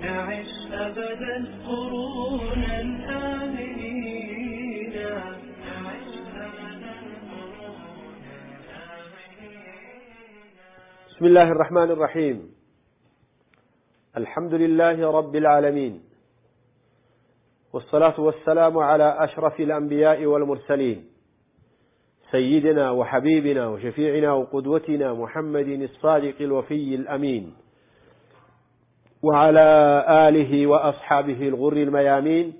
نعش أبدا قرونا نعش أبدا بسم الله الرحمن الرحيم. الحمد لله رب العالمين. والصلاة والسلام على أشرف الأنبياء والمرسلين. سيدنا وحبيبنا وشفيعنا وقدوتنا محمد الصادق الوفي الأمين وعلى آله وأصحابه الغر الميامين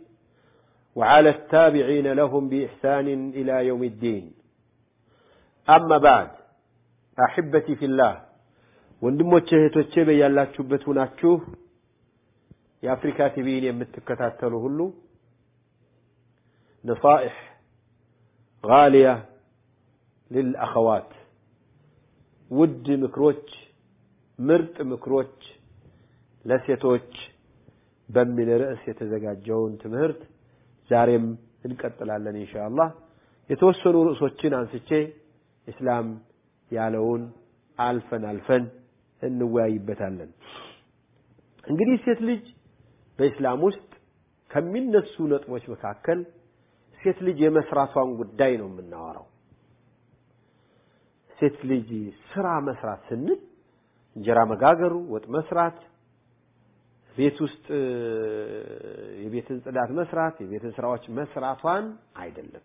وعلى التابعين لهم بإحسان إلى يوم الدين أما بعد أحبتي في الله ወንድሞቼ እህቶቼ በያላችሁበት ሁናችሁ የአፍሪካ ቲቪን የምትከታተሉ ሁሉ ነሳኢሕ ጋሊያ ልልአኸዋት ውድ ምክሮች ምርጥ ምክሮች ለሴቶች በሚል ርዕስ የተዘጋጀውን ትምህርት ዛሬም እንቀጥላለን ኢንሻአላህ የተወሰኑ ርዕሶችን አንስቼ ኢስላም ያለውን አልፈን አልፈን እንወያይበታለን። እንግዲህ ሴት ልጅ በኢስላም ውስጥ ከሚነሱ ነጥቦች መካከል ሴት ልጅ የመስራቷን ጉዳይ ነው የምናወራው። ሴት ልጅ ስራ መስራት ስንል እንጀራ መጋገሩ፣ ወጥ መስራት፣ ቤት ውስጥ የቤትን ጽዳት መስራት፣ የቤትን ስራዎች መስራቷን አይደለም።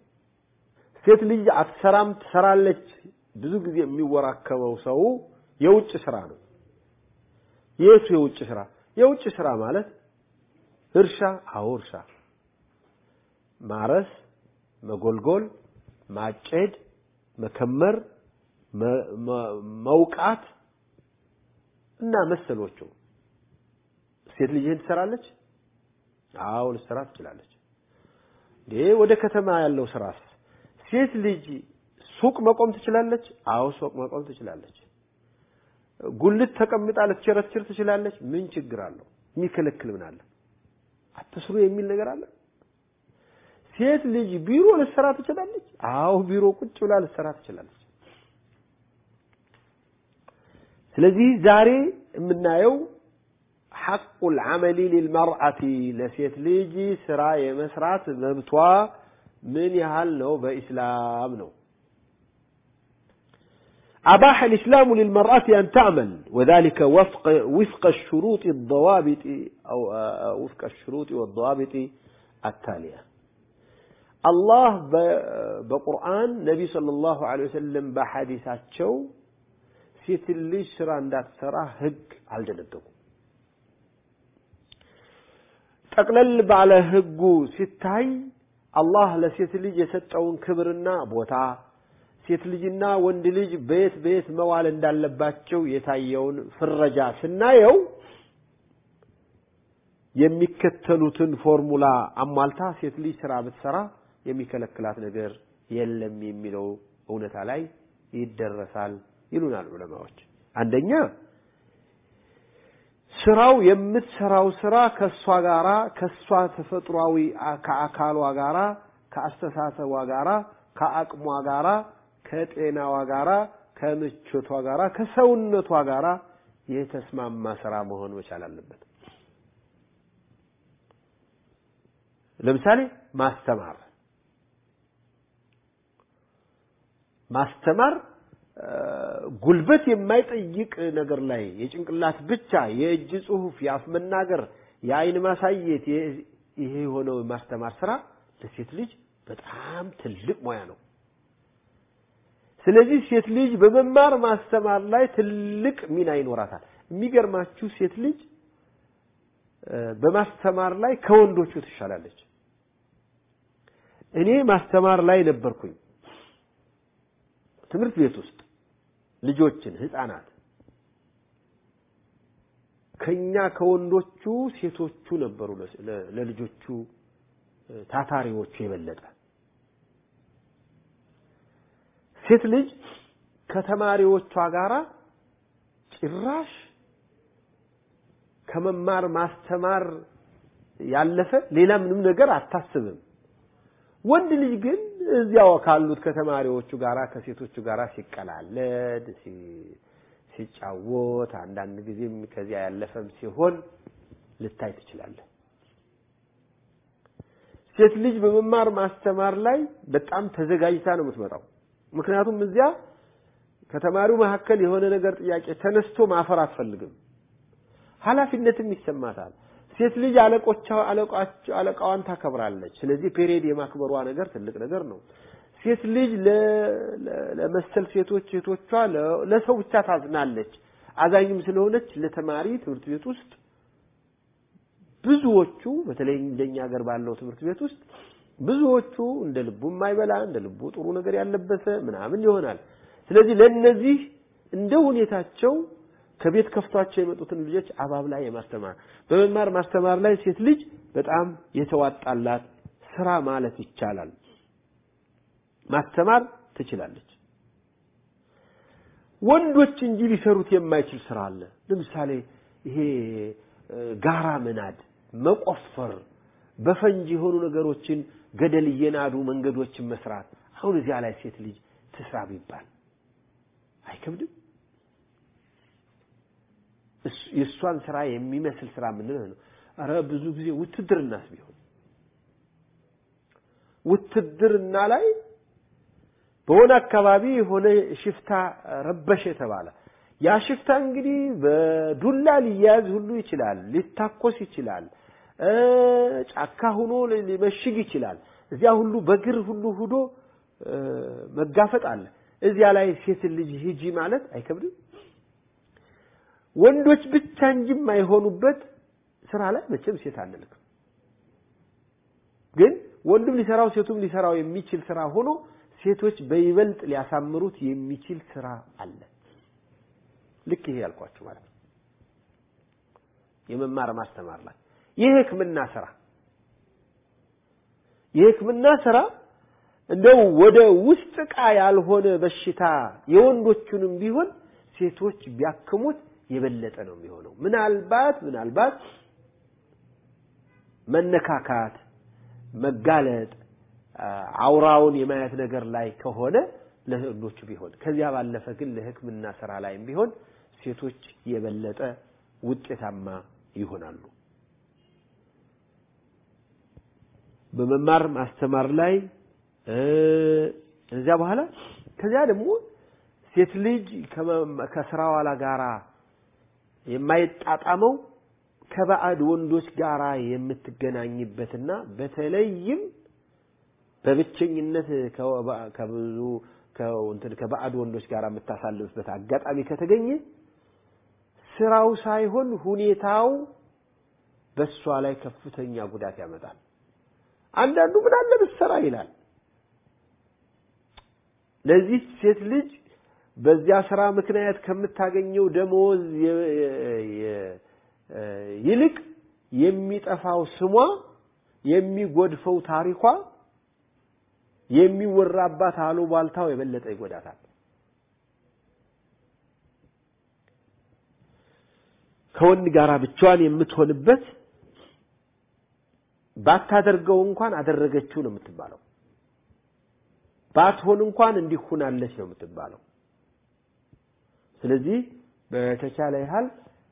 ሴት ልጅ አትሰራም፣ ትሰራለች ብዙ ጊዜ የሚወራከበው ሰው የውጭ ስራ ነው። የቱ የውጭ ስራ? የውጭ ስራ ማለት እርሻ፣ አዎ እርሻ፣ ማረስ፣ መጎልጎል፣ ማጨድ፣ መከመር፣ መውቃት እና መሰሎቹ። ሴት ልጅ ይህን ትሰራለች? አዎ ልትሰራ ትችላለች። ወደ ከተማ ያለው ስራስ ሴት ልጅ ሱቅ መቆም ትችላለች? አዎ ሱቅ መቆም ትችላለች። ጉልት ተቀምጣ ልትቸረችር ትችላለች? ምን ችግር አለው? የሚከለክል ምን አለ? አትስሩ የሚል ነገር አለ? ሴት ልጅ ቢሮ ልትሰራ ትችላለች? አዎ ቢሮ ቁጭ ብላ ልትሰራ ትችላለች። ስለዚህ ዛሬ የምናየው ሐቁል ዐመሊ ሊልመርአቲ ለሴት ልጅ ስራ የመስራት መብቷ ምን ያህል ነው በኢስላም ነው። أباح الإسلام للمرأة أن تعمل وذلك وفق وفق الشروط الضوابط أو وفق الشروط والضوابط التالية الله بقرآن نبي صلى الله عليه وسلم بحديثات شو ሴት ልጅ ስራ እንዳትሰራ ህግ አልደነገጉም። ጠቅለል ባለ ህጉ ሲታይ አላህ ለሴት ልጅ የሰጠውን ክብርና ቦታ ሴት ልጅና ወንድ ልጅ በየት በየት መዋል እንዳለባቸው የታየውን ፍረጃ ስናየው የሚከተሉትን ፎርሙላ አሟልታ ሴት ልጅ ስራ ብትሰራ የሚከለክላት ነገር የለም የሚለው እውነታ ላይ ይደረሳል ይሉናል ዑለማዎች። አንደኛ ስራው የምትሰራው ስራ ከሷ ጋራ ከሷ ተፈጥሯዊ ከአካሏ ጋራ ከአስተሳሰቧ ጋራ ከአቅሟ ጋራ ከጤናዋ ጋራ ከምቾቷ ጋራ ከሰውነቷ ጋራ የተስማማ ስራ መሆን መቻል አለበት። ለምሳሌ ማስተማር ማስተማር ጉልበት የማይጠይቅ ነገር ላይ የጭንቅላት ብቻ የእጅ ጽሁፍ፣ የአፍ መናገር፣ የአይን ማሳየት ይሄ የሆነው የማስተማር ስራ ለሴት ልጅ በጣም ትልቅ ሙያ ነው። ስለዚህ ሴት ልጅ በመማር ማስተማር ላይ ትልቅ ሚና ይኖራታል። የሚገርማችሁ ሴት ልጅ በማስተማር ላይ ከወንዶቹ ትሻላለች። እኔ ማስተማር ላይ ነበርኩኝ ትምህርት ቤት ውስጥ ልጆችን ህፃናት ከኛ ከወንዶቹ ሴቶቹ ነበሩ ለልጆቹ ታታሪዎቹ የበለጠ ሴት ልጅ ከተማሪዎቿ ጋራ ጭራሽ ከመማር ማስተማር ያለፈ ሌላ ምንም ነገር አታስብም። ወንድ ልጅ ግን እዚያው ካሉት ከተማሪዎቹ ጋራ ከሴቶቹ ጋራ ሲቀላለድ ሲጫወት አንዳንድ ጊዜም ከዚያ ያለፈም ሲሆን ልታይ ትችላለህ። ሴት ልጅ በመማር ማስተማር ላይ በጣም ተዘጋጅታ ነው የምትመጣው። ምክንያቱም እዚያ ከተማሪው መካከል የሆነ ነገር ጥያቄ ተነስቶ ማፈር አትፈልግም። ኃላፊነትም ይሰማታል። ሴት ልጅ አለቃዋን ታከብራለች። ስለዚህ ፔሬድ የማክበሯ ነገር ትልቅ ነገር ነው። ሴት ልጅ ለመሰል ሴቶች ሴቶቿ ለሰው ብቻ ታዝናለች። አዛኝም ስለሆነች ለተማሪ ትምህርት ቤት ውስጥ ብዙዎቹ በተለይ እንደኛ ሀገር ባለው ትምህርት ቤት ውስጥ ብዙዎቹ እንደ ልቡ የማይበላ እንደ ልቡ ጥሩ ነገር ያለበሰ ምናምን ይሆናል። ስለዚህ ለነዚህ እንደ ሁኔታቸው ከቤት ከፍቷቸው የመጡትን ልጆች አባብላ የማስተማር በመማር ማስተማር ላይ ሴት ልጅ በጣም የተዋጣላት ስራ ማለት ይቻላል። ማስተማር ትችላለች። ወንዶች እንጂ ሊሰሩት የማይችል ስራ አለ። ለምሳሌ ይሄ ጋራ መናድ፣ መቆፈር፣ በፈንጂ የሆኑ ነገሮችን ገደል እየናዱ መንገዶችን መስራት። አሁን እዚያ ላይ ሴት ልጅ ትስራ ቢባል አይከብድም? የእሷን ስራ የሚመስል ስራ የምንለው ነው። ኧረ ብዙ ጊዜ ውትድርናስ ቢሆን ውትድርና ላይ በሆነ አካባቢ የሆነ ሽፍታ ረበሸ የተባለ ያ ሽፍታ እንግዲህ በዱላ ሊያያዝ ሁሉ ይችላል፣ ሊታኮስ ይችላል፣ ጫካ ሁኖ ሊመሽግ ይችላል። እዚያ ሁሉ በግር ሁሉ ሁዶ መጋፈጥ አለ። እዚያ ላይ ሴት ልጅ ሂጂ ማለት አይከብድም? ወንዶች ብቻ እንጂ የማይሆኑበት ስራ ላይ መቼም ሴት አንልክም። ግን ወንድም ሊሰራው ሴቱም ሊሰራው የሚችል ስራ ሆኖ ሴቶች በይበልጥ ሊያሳምሩት የሚችል ስራ አለ። ልክ ይሄ ያልኳችሁ ማለት ነው። የመማር ማስተማር ላይ የሕክምና ስራ የሕክምና ስራ እንደው ወደ ውስጥ ዕቃ ያልሆነ በሽታ የወንዶቹንም ቢሆን ሴቶች ቢያክሙት የበለጠ ነው የሚሆነው። ምናልባት ምናልባት መነካካት፣ መጋለጥ፣ አውራውን የማየት ነገር ላይ ከሆነ ለወንዶቹ ቢሆን፣ ከዚያ ባለፈ ግን ለሕክምና ስራ ላይም ቢሆን ሴቶች የበለጠ ውጤታማ ይሆናሉ። በመማር ማስተማር ላይ እዚያ በኋላ ከዚያ ደግሞ ሴት ልጅ ከስራዋ ጋራ የማይጣጣመው ከባዕድ ወንዶች ጋራ የምትገናኝበትና በተለይም በብቸኝነት ከብዙ ከባዕድ ወንዶች ጋር የምታሳልፍበት አጋጣሚ ከተገኘ ስራው ሳይሆን ሁኔታው በእሷ ላይ ከፍተኛ ጉዳት ያመጣል። አንዳንዱ ምን አለ ብትሰራ ይላል። ለዚህ ሴት ልጅ በዚያ ስራ ምክንያት ከምታገኘው ደሞዝ ይልቅ የሚጠፋው ስሟ፣ የሚጎድፈው ታሪኳ፣ የሚወራባት አሉባልታው የበለጠ ይጎዳታል። ከወንድ ጋር ብቻዋን የምትሆንበት ባታደርገው እንኳን አደረገችው ነው የምትባለው። ባትሆን እንኳን እንዲሆናለች ነው የምትባለው። ስለዚህ በተቻለ ያህል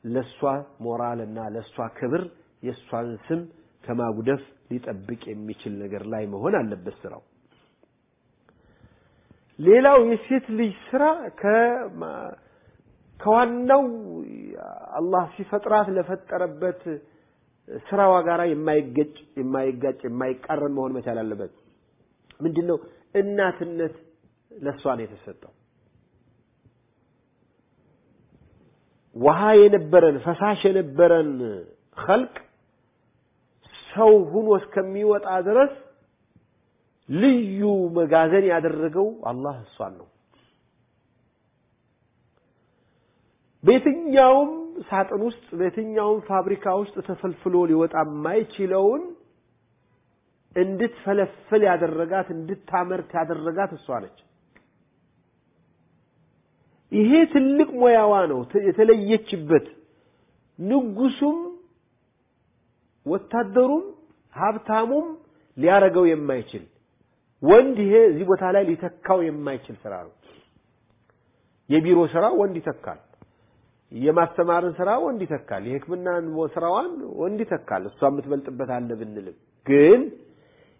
ለሷ ሞራል እና ለሷ ክብር የሷን ስም ከማጉደፍ ሊጠብቅ የሚችል ነገር ላይ መሆን አለበት ስራው። ሌላው የሴት ልጅ ስራ ከዋናው አላህ ሲፈጥራት ለፈጠረበት ስራዋ ጋራ የማይገጭ የማይጋጭ የማይቃረን መሆን መቻል አለበት። ምንድነው? እናትነት ለሷ ነው የተሰጠው። ውሃ የነበረን ፈሳሽ የነበረን ኸልቅ ሰው ሁኖ እስከሚወጣ ድረስ ልዩ መጋዘን ያደረገው አላህ እሷን ነው። በየትኛውም ሳጥን ውስጥ በየትኛውም ፋብሪካ ውስጥ ተፈልፍሎ ሊወጣ የማይችለውን እንድትፈለፍል ያደረጋት እንድታመርት ያደረጋት እሷ ነች። ይሄ ትልቅ ሙያዋ ነው የተለየችበት። ንጉሱም ወታደሩም ሀብታሙም ሊያረገው የማይችል ወንድ ይሄ እዚህ ቦታ ላይ ሊተካው የማይችል ስራ ነው። የቢሮ ስራ ወንድ ይተካል። የማስተማርን ስራ ወንድ ይተካል። የሕክምናን ስራዋን ወንድ ይተካል። እሷ የምትበልጥበት አለ ብንልም ግን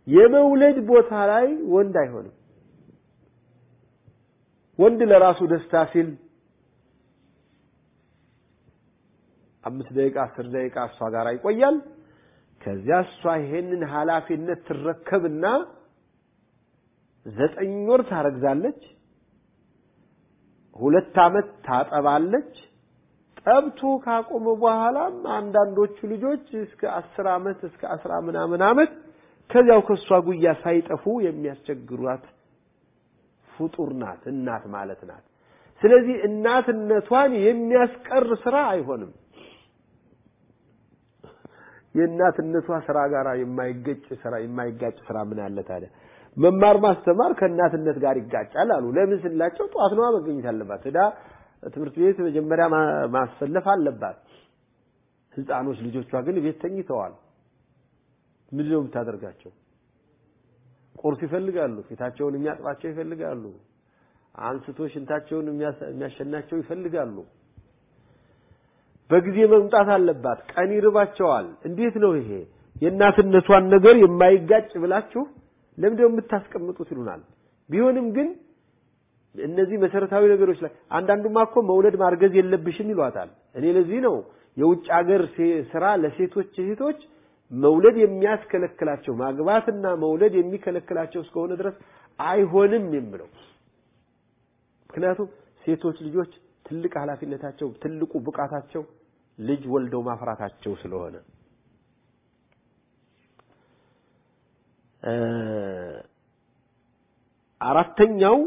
የመውለድ ቦታ ላይ ወንድ አይሆንም። ወንድ ለራሱ ደስታ ሲል አምስት ደቂቃ አስር ደቂቃ እሷ ጋር ይቆያል። ከዚያ እሷ ይሄንን ኃላፊነት ትረከብና ዘጠኝ ወር ታረግዛለች። ሁለት ዓመት ታጠባለች። ጠብቶ ካቆመ በኋላም አንዳንዶቹ ልጆች እስከ አስር ዓመት እስከ አስራ ምናምን ዓመት ከዚያው ከእሷ ጉያ ሳይጠፉ የሚያስቸግሯት ፍጡር ናት፣ እናት ማለት ናት። ስለዚህ እናትነቷን የሚያስቀር ስራ አይሆንም። የእናትነቷ ስራ ጋር የማይገጭ ስራ የማይጋጭ ስራ ምን አለ ታዲያ? መማር ማስተማር ከእናትነት ጋር ይጋጫል አሉ። ለምን ስላቸው ጠዋት ነዋ መገኘት አለባት። ሄዳ ትምህርት ቤት መጀመሪያ ማሰለፍ አለባት። ህፃኖች ልጆቿ ግን ቤት ተኝተዋል። ምንድን የምታደርጋቸው? ቁርስ ይፈልጋሉ። ፊታቸውን የሚያጥባቸው ይፈልጋሉ። አንስቶ ሽንታቸውን የሚያሸናቸው ይፈልጋሉ። በጊዜ መምጣት አለባት። ቀን ይርባቸዋል። እንዴት ነው ይሄ የእናትነቷን ነገር የማይጋጭ ብላችሁ ለምንድነው የምታስቀምጡት ይሉናል። ቢሆንም ግን እነዚህ መሰረታዊ ነገሮች ላይ አንዳንዱማ እኮ መውለድ ማርገዝ የለብሽም ይሏታል። እኔ ለዚህ ነው የውጭ ሀገር ስራ ለሴቶች እህቶች መውለድ የሚያስከለክላቸው ማግባትና መውለድ የሚከለክላቸው እስከሆነ ድረስ አይሆንም የምለው። ምክንያቱም ሴቶች ልጆች ትልቅ ኃላፊነታቸው ትልቁ ብቃታቸው ልጅ ወልደው ማፍራታቸው ስለሆነ አራተኛው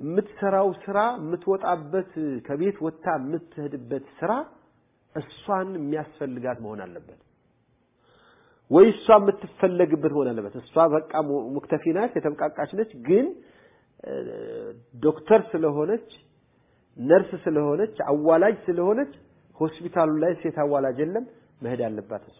የምትሰራው ስራ የምትወጣበት ከቤት ወጥታ የምትሄድበት ስራ እሷን የሚያስፈልጋት መሆን አለበት ወይ እሷ የምትፈለግበት መሆን አለበት። እሷ በቃ ሙክተፊ ናት፣ የተብቃቃች ነች። ግን ዶክተር ስለሆነች ነርስ ስለሆነች አዋላጅ ስለሆነች ሆስፒታሉ ላይ ሴት አዋላጅ የለም፣ መሄድ አለባት እሷ።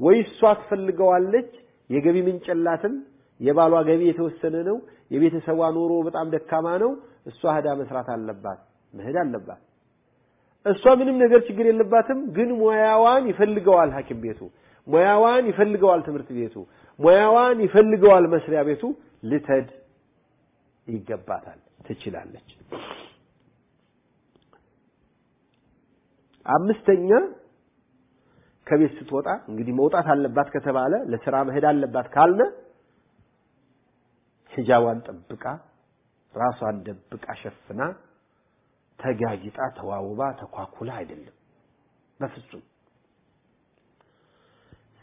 ወይ እሷ ትፈልገዋለች፣ የገቢ ምንጭ የላትም፣ የባሏ ገቢ የተወሰነ ነው፣ የቤተሰቧ ኑሮ በጣም ደካማ ነው። እሷ ሄዳ መስራት አለባት፣ መሄድ አለባት። እሷ ምንም ነገር ችግር የለባትም፣ ግን ሙያዋን ይፈልገዋል ሐኪም ቤቱ፣ ሙያዋን ይፈልገዋል ትምህርት ቤቱ፣ ሙያዋን ይፈልገዋል መስሪያ ቤቱ። ልተድ ይገባታል፣ ትችላለች። አምስተኛ ከቤት ስትወጣ እንግዲህ መውጣት አለባት ከተባለ ለስራ መሄድ አለባት ካልነ ሂጃቧን ጠብቃ ራሷን ደብቃ ሸፍና ተጋጊጣ ተዋውባ ተኳኩላ አይደለም። በፍጹም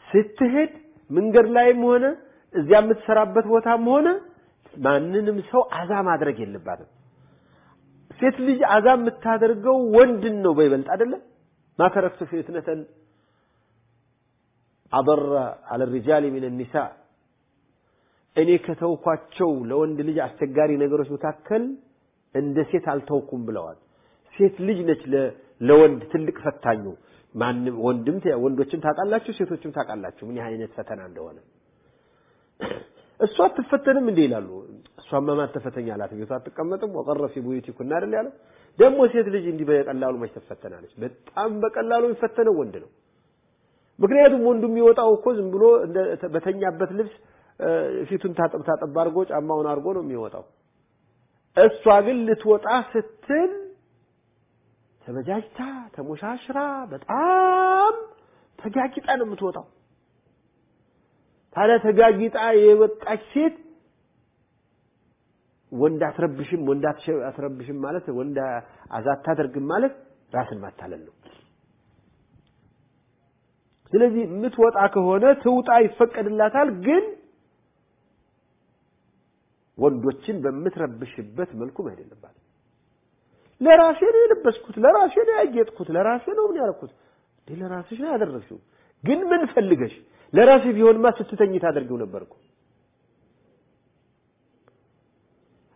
ስትሄድ መንገድ ላይም ሆነ እዚያ የምትሰራበት ቦታም ሆነ ማንንም ሰው አዛ ማድረግ የለባትም። ሴት ልጅ አዛ የምታደርገው ወንድን ነው በይበልጥ አይደለም። ማተረክቱ ፊትነተን አበረ አለ ሪጃል ሚን ኒሳ እኔ ከተውኳቸው ለወንድ ልጅ አስቸጋሪ ነገሮች መካከል እንደ ሴት አልተውኩም ብለዋል። ሴት ልጅ ነች ለወንድ ትልቅ ፈታኙ። ማንም ወንድም ወንዶችም ታውቃላችሁ፣ ሴቶችም ታውቃላችሁ ምን አይነት ፈተና እንደሆነ። እሷ አትፈተንም እንዴ ይላሉ። እሷማ ማን ተፈተኛ አላት? ቤቷ አትቀመጥም? ወቀረ ፊ ቡዩቲኩና አይደል ያለው። ደግሞ ሴት ልጅ እንዲህ በቀላሉ መች ትፈተናለች? በጣም በቀላሉ የሚፈተነው ወንድ ነው። ምክንያቱም ወንዱ የሚወጣው እኮ ዝም ብሎ በተኛበት ልብስ ፊቱን ታጠብ ታጠብ አድርጎ ጫማውን አድርጎ ነው የሚወጣው። እሷ ግን ልትወጣ ስትል ተበጃጅታ ተሞሻሽራ በጣም ተጋጊጣ ነው የምትወጣው። ታዲያ ተጋጊጣ የወጣች ሴት ወንድ አትረብሽም፣ ወንድ አትረብሽም ማለት ወንድ አታደርግም ማለት ራስን ማታለል ነው። ስለዚህ የምትወጣ ከሆነ ትውጣ ይፈቀድላታል ግን ወንዶችን በምትረብሽበት መልኩ መሄድ የለባትም። ለራሴ ነው የለበስኩት፣ ለራሴ ነው ያጌጥኩት፣ ለራሴ ነው ምን ያደረኩት። እንዴ ለራስሽ ነው ያደረግሽው። ግን ምን ፈልገሽ? ለራሴ ቢሆንማ ስትተኝ ታደርጊው ነበር እኮ።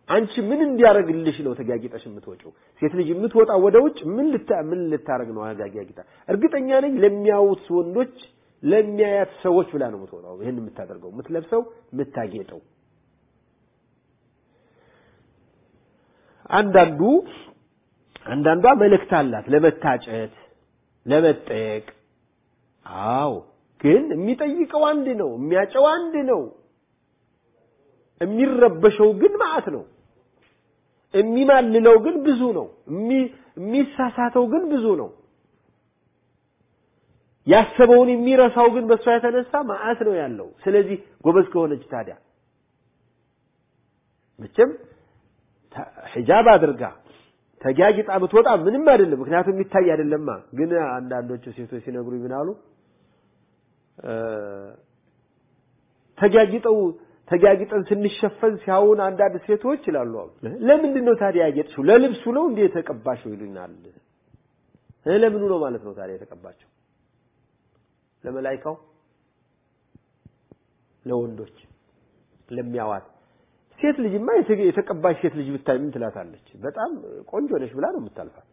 አንቺ ምን እንዲያደርግልሽ ነው ተጋጊጠሽ የምትወጪው? ሴት ልጅ የምትወጣ ወደ ውጭ ምን ልታ ምን ልታረግ ነው አጋጊጣ? እርግጠኛ ነኝ ለሚያዩት ወንዶች ለሚያያት ሰዎች ብላ ነው የምትወጣው። ይሄን የምታደርገው የምትለብሰው የምታጌጠው። አንዳንዱ አንዳንዷ መልእክት አላት ለመታጨት ለመጠየቅ። አዎ ግን የሚጠይቀው አንድ ነው፣ የሚያጨው አንድ ነው። የሚረበሸው ግን ማዕት ነው። የሚማልለው ግን ብዙ ነው። የሚሳሳተው ግን ብዙ ነው። ያሰበውን የሚረሳው ግን በእሷ የተነሳ ማዕት ነው ያለው። ስለዚህ ጎበዝ ከሆነች ታዲያ መቼም ሒጃብ አድርጋ ተጊያጊጣ ብትወጣ ምንም አይደለም፣ ምክንያቱም የሚታይ አይደለማ። ግን አንዳንዶቹ ሴቶች ሲነግሩ ምን አሉ? ተጊያጊጠው ስንሸፈን ሲያውን አንዳንድ ሴቶች ይላሉ አሉ ለምንድን ነው ታዲያ ያጌጥሽው? ለልብሱ ነው እንዴ የተቀባሽው ይሉኛል። ለምኑ ነው ማለት ነው ታዲያ የተቀባቸው? ለመላይካው፣ ለወንዶች ለሚያዋት ሴት ልጅማ የተቀባሽ ሴት ልጅ ብታይ ምን ትላታለች? በጣም ቆንጆ ነሽ ብላ ነው የምታልፋት።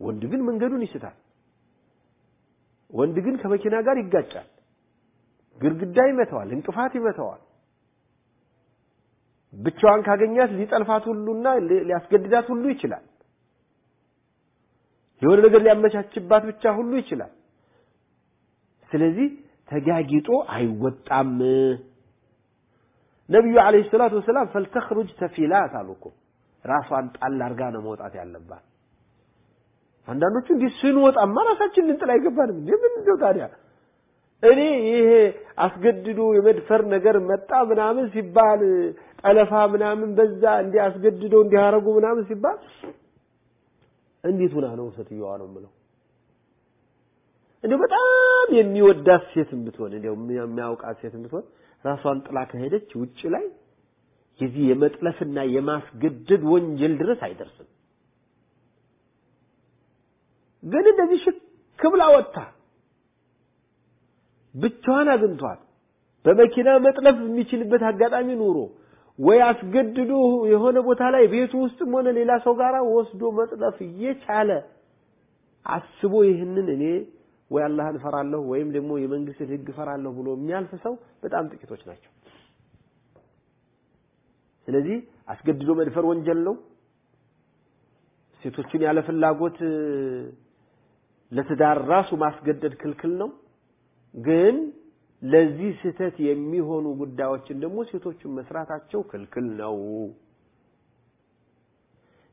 ወንድ ግን መንገዱን ይስታል። ወንድ ግን ከመኪና ጋር ይጋጫል። ግድግዳ ይመታዋል፣ እንቅፋት ይመታዋል። ብቻዋን ካገኛት ሊጠልፋት ሁሉና ሊያስገድዳት ሁሉ ይችላል። የሆነ ነገር ሊያመቻችባት ብቻ ሁሉ ይችላል። ስለዚህ ተጋጊጦ አይወጣም። ነቢዩ ዓለይሂ ሰላቱ ወሰላም ፈልተኽሩጅ ተፊላት አሉ እኮ ራሷን ጣል አድርጋ ነው መውጣት ያለባት። አንዳንዶቹ እንዲህ ስንወጣማ ራሳችን ልንጥል አይገባንም እንዴ? ምን እንደው ታዲያ እኔ ይሄ አስገድዶ የመድፈር ነገር መጣ ምናምን ሲባል ጠለፋ ምናምን በዛ እንዲህ አስገድዶ እንዲያረጉ ምናምን ሲባል እንዴት ሆና ነው ሴትዮዋ ነው የምለው። እንደው በጣም የሚወዳት ሴት ብትሆን እንደው የሚያውቃት ሴት ብትሆን ራሷን ጥላ ከሄደች ውጭ ላይ የዚህ የመጥለፍና የማስገደድ ወንጀል ድረስ አይደርስም። ግን እንደዚህ ሽክ ብላ ወጥታ ብቻዋን አግኝቷት በመኪና መጥለፍ የሚችልበት አጋጣሚ ኑሮ ወይ አስገድዶ የሆነ ቦታ ላይ ቤቱ ውስጥም ሆነ ሌላ ሰው ጋር ወስዶ መጥለፍ እየቻለ አስቦ ይህንን እኔ ወይ አላህን እፈራለሁ ወይም ደግሞ የመንግስትን ሕግ እፈራለሁ ብሎ የሚያልፍ ሰው በጣም ጥቂቶች ናቸው። ስለዚህ አስገድዶ መድፈር ወንጀል ነው። ሴቶችን ያለ ፍላጎት ለትዳር ራሱ ማስገደድ ክልክል ነው። ግን ለዚህ ስህተት የሚሆኑ ጉዳዮችን ደግሞ ሴቶችን መስራታቸው ክልክል ነው።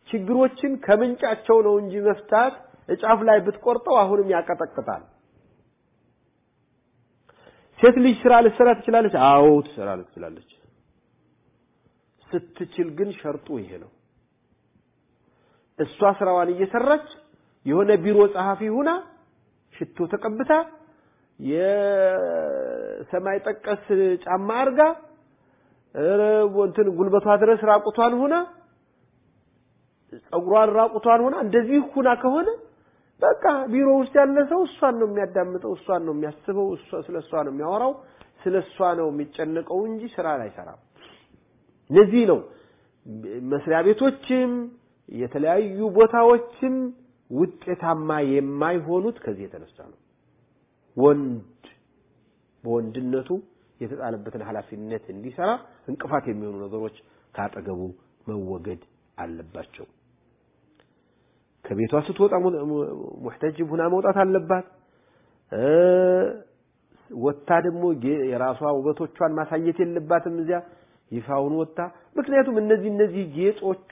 ችግሮችን ከምንጫቸው ነው እንጂ መፍታት እጫፍ ላይ ብትቆርጠው አሁንም ያቀጠቅጣል። ሴት ልጅ ስራ ልትሰራ ትችላለች? አዎ ትሰራ ትችላለች። ስትችል ግን ሸርጡ ይሄ ነው። እሷ ስራዋን እየሰራች የሆነ ቢሮ ጸሐፊ ሁና ሽቶ ተቀብታ የሰማይ ጠቀስ ጫማ አርጋ እንትን ጉልበቷ ድረስ ራቁቷን ሆና ጸጉሯን ራቁቷን ሆና እንደዚህ ሁና ከሆነ በቃ ቢሮ ውስጥ ያለ ሰው እሷን ነው የሚያዳምጠው፣ እሷን ነው የሚያስበው፣ ስለ እሷ ነው የሚያወራው፣ ስለ እሷ ነው የሚጨነቀው እንጂ ስራ ላይ አይሰራም። ለዚህ ነው መስሪያ ቤቶችም የተለያዩ ቦታዎችም ውጤታማ የማይሆኑት ከዚህ የተነሳ ነው። ወንድ በወንድነቱ የተጣለበትን ኃላፊነት እንዲሰራ እንቅፋት የሚሆኑ ነገሮች ካጠገቡ መወገድ አለባቸው። ከቤቷ ስትወጣ ሙሕተጅብ ሁና መውጣት አለባት። ወጥታ ደግሞ የራሷ ውበቶቿን ማሳየት የለባትም እዚያ ይፋውን ወጥታ። ምክንያቱም እነዚህ እነዚህ ጌጦቿ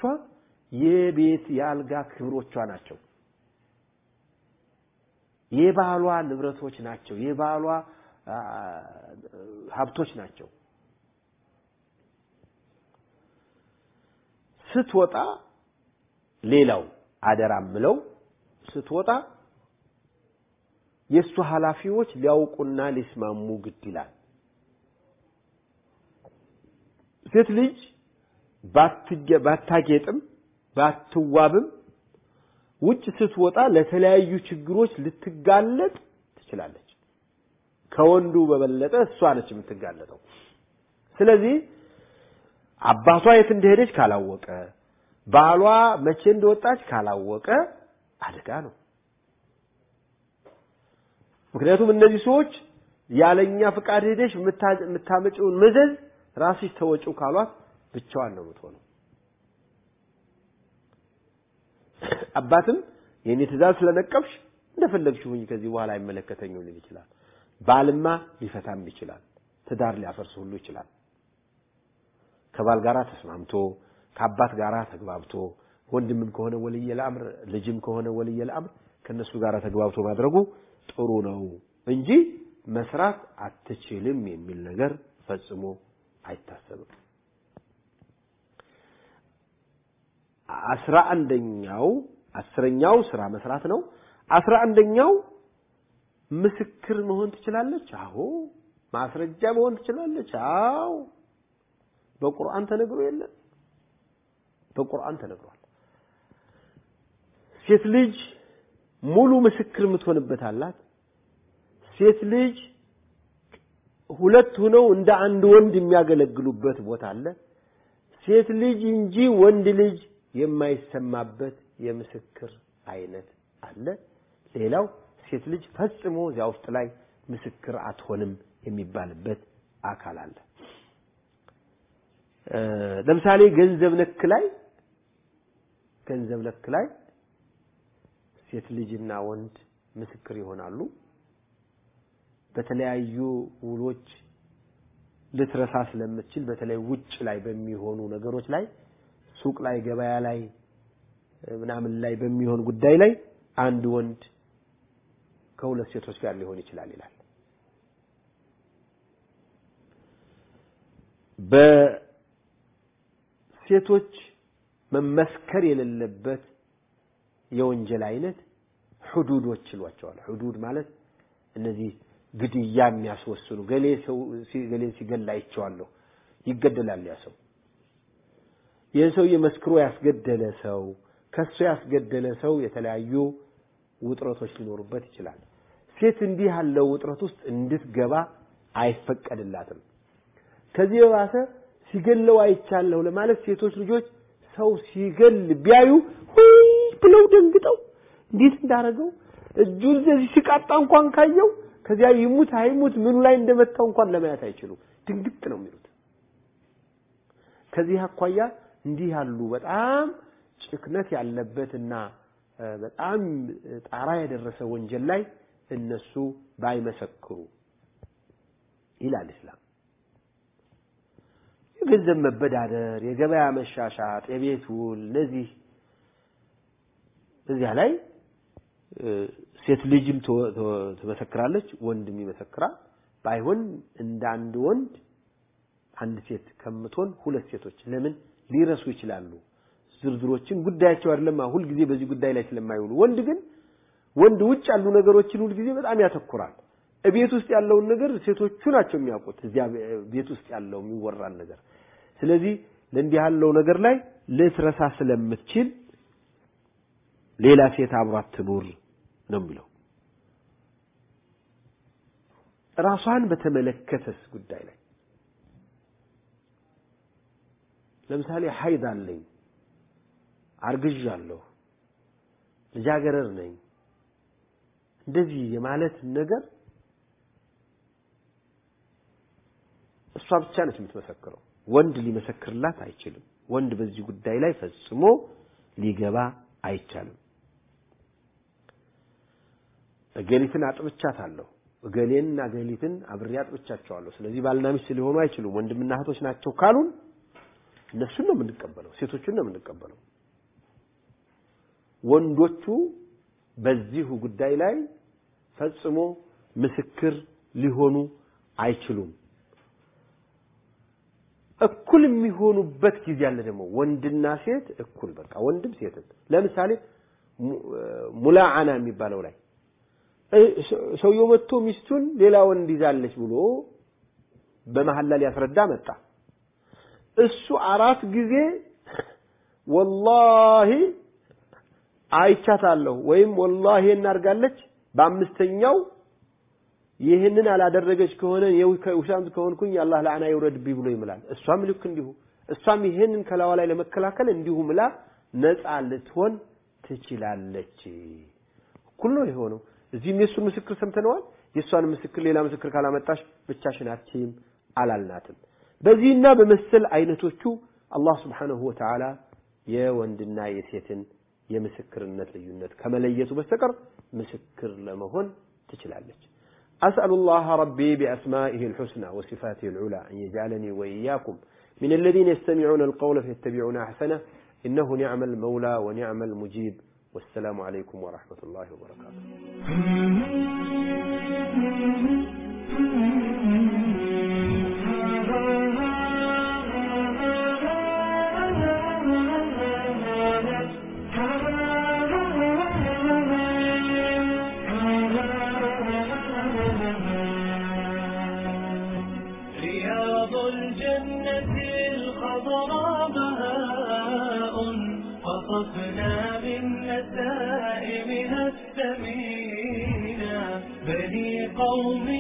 የቤት የአልጋ ክብሮቿ ናቸው። የባሏ ንብረቶች ናቸው። የባሏ ሀብቶች ናቸው። ስትወጣ ሌላው አደራ ምለው ስትወጣ የእሱ ኃላፊዎች ሊያውቁና ሊስማሙ ግድ ይላል። ሴት ልጅ ባታጌጥም ባትዋብም ውጭ ስትወጣ ለተለያዩ ችግሮች ልትጋለጥ ትችላለች። ከወንዱ በበለጠ እሷ ነች የምትጋለጠው። ስለዚህ አባቷ የት እንደሄደች ካላወቀ፣ ባሏ መቼ እንደወጣች ካላወቀ አደጋ ነው። ምክንያቱም እነዚህ ሰዎች ያለኛ ፍቃድ ሄደሽ የምታመጪውን መዘዝ ራስሽ ተወጪው ካሏት ብቻዋን ነው የምትሆነው። አባትም የኔ ትእዛዝ ስለነቀብሽ እንደፈለግሽ ሁኚ ከዚህ በኋላ አይመለከተኝም ሊል ይችላል። ባልማ ሊፈታም ይችላል። ትዳር ሊያፈርስ ሁሉ ይችላል። ከባል ጋራ ተስማምቶ ከአባት ጋራ ተግባብቶ ወንድምም ከሆነ ወልየ ለአምር ልጅም ከሆነ ወልየ ለአምር ከነሱ ጋር ተግባብቶ ማድረጉ ጥሩ ነው እንጂ መስራት አትችልም የሚል ነገር ፈጽሞ አይታሰብም። አስራ አንደኛው አስረኛው ስራ መስራት ነው። አስራ አንደኛው ምስክር መሆን ትችላለች። አዎ ማስረጃ መሆን ትችላለች። አዎ በቁርአን ተነግሮ የለም በቁርአን ተነግሯል። ሴት ልጅ ሙሉ ምስክር የምትሆንበት አላት። ሴት ልጅ ሁለት ሆነው እንደ አንድ ወንድ የሚያገለግሉበት ቦታ አለ። ሴት ልጅ እንጂ ወንድ ልጅ የማይሰማበት የምስክር አይነት አለ። ሌላው ሴት ልጅ ፈጽሞ እዚያ ውስጥ ላይ ምስክር አትሆንም የሚባልበት አካል አለ። ለምሳሌ ገንዘብ ነክ ላይ ገንዘብ ነክ ላይ ሴት ልጅና ወንድ ምስክር ይሆናሉ። በተለያዩ ውሎች ልትረሳ ስለምትችል በተለይ ውጭ ላይ በሚሆኑ ነገሮች ላይ ሱቅ ላይ፣ ገበያ ላይ ምናምን ላይ በሚሆን ጉዳይ ላይ አንድ ወንድ ከሁለት ሴቶች ጋር ሊሆን ይችላል ይላል። በሴቶች መመስከር የሌለበት የወንጀል አይነት ሁዱዶች ይሏቸዋል። ሁዱድ ማለት እነዚህ ግድያ የሚያስወስኑ ገሌ ሰው ገሌን ሲገል አይቼዋለሁ፣ ይገደላል ያ ሰው። ይህን ሰውዬ መስክሮ ያስገደለ ሰው ከሱ ያስገደለ ሰው የተለያዩ ውጥረቶች ሊኖሩበት ይችላል። ሴት እንዲህ ያለው ውጥረት ውስጥ እንድትገባ አይፈቀድላትም። ከዚህ በባሰ ሲገለው አይቻለሁ ለማለት ሴቶች ልጆች ሰው ሲገል ቢያዩ ሁይ ብለው ደንግጠው እንዴት እንዳደረገው እጁን እንደዚህ ሲቃጣ እንኳን ካየው ከዚያ ይሙት አይሙት ምኑ ላይ እንደመታው እንኳን ለማየት አይችሉም። ድንግጥ ነው የሚሉት። ከዚህ አኳያ እንዲህ ያሉ በጣም ጭክነት ያለበትና በጣም ጣራ የደረሰ ወንጀል ላይ እነሱ ባይመሰክሩ ይላል እስላም። የገንዘብ መበዳደር፣ የገበያ መሻሻጥ፣ የቤት ውል እነዚህ እዚያ ላይ ሴት ልጅም ትመሰክራለች፣ ወንድም ይመሰክራል። ባይሆን እንደ አንድ ወንድ አንድ ሴት ከምትሆን ሁለት ሴቶች ለምን ሊረሱ ይችላሉ። ዝርዝሮችን ጉዳያቸው አይደለም ሁልጊዜ በዚህ ጉዳይ ላይ ስለማይውሉ። ወንድ ግን ወንድ ውጭ ያሉ ነገሮችን ሁልጊዜ በጣም ያተኩራል። ቤት ውስጥ ያለውን ነገር ሴቶቹ ናቸው የሚያውቁት፣ እዚያ ቤት ውስጥ ያለው የሚወራን ነገር። ስለዚህ ለእንዲህ ያለው ነገር ላይ ልትረሳ ስለምትችል ሌላ ሴት አብሯት ትኑር ነው የሚለው። ራሷን በተመለከተስ ጉዳይ ላይ ለምሳሌ ሀይድ አለኝ፣ አርግዣለሁ፣ ልጃገረር ነኝ እንደዚህ የማለት ነገር እሷ ብቻ ነች የምትመሰክረው። ወንድ ሊመሰክርላት አይችልም። ወንድ በዚህ ጉዳይ ላይ ፈጽሞ ሊገባ አይቻልም። እገሊትን አጥብቻታለሁ፣ እገሌንና እገሊትን አብሬ አጥብቻቸዋለሁ፣ ስለዚህ ባልና ሚስት ሊሆኑ አይችሉም፣ ወንድምና እህቶች ናቸው ካሉን እነሱን ነው የምንቀበለው፣ ሴቶቹን ነው የምንቀበለው። ወንዶቹ በዚሁ ጉዳይ ላይ ፈጽሞ ምስክር ሊሆኑ አይችሉም። እኩል የሚሆኑበት ጊዜ አለ። ደግሞ ወንድና ሴት እኩል በቃ ወንድም ሴትም ለምሳሌ ሙላዓና የሚባለው ላይ ሰውየው መጥቶ ሚስቱን ሌላ ወንድ ይዛለች ብሎ በመሐላ ሊያስረዳ መጣ። እሱ አራት ጊዜ ወላሂ አይቻታለሁ ወይም ወላሂ እናርጋለች፣ በአምስተኛው ይህንን አላደረገች ከሆነ የውሻም ከሆንኩኝ የአላህ ለዓና ይውረድብኝ ብሎ ይምላል። እሷም ልክ እንዲሁ እሷም ይሄንን ከላዋ ላይ ለመከላከል እንዲሁ ምላ ነፃ ልትሆን ትችላለች። ነው የሆነው። እዚህም የእሱን ምስክር ሰምተነዋል። የእሷን ምስክር ሌላ ምስክር ካላመጣሽ ብቻሽን አትችይም አላልናትም። በዚህና በመሰል አይነቶቹ አላህ ስብሓነሁ ወተዓላ የወንድና የሴትን የምስክርነት ልዩነት ከመለየቱ በስተቀር ምስክር ለመሆን ትችላለች። أسأل الله ربي بأسمائه الحسنى وصفاته العلى أن يجعلني وإياكم من الذين يستمعون القول فيتبعون أحسنه. إنه نعم المولى ونعم المجيب. والسلام عليكم ورحمة الله وبركاته. only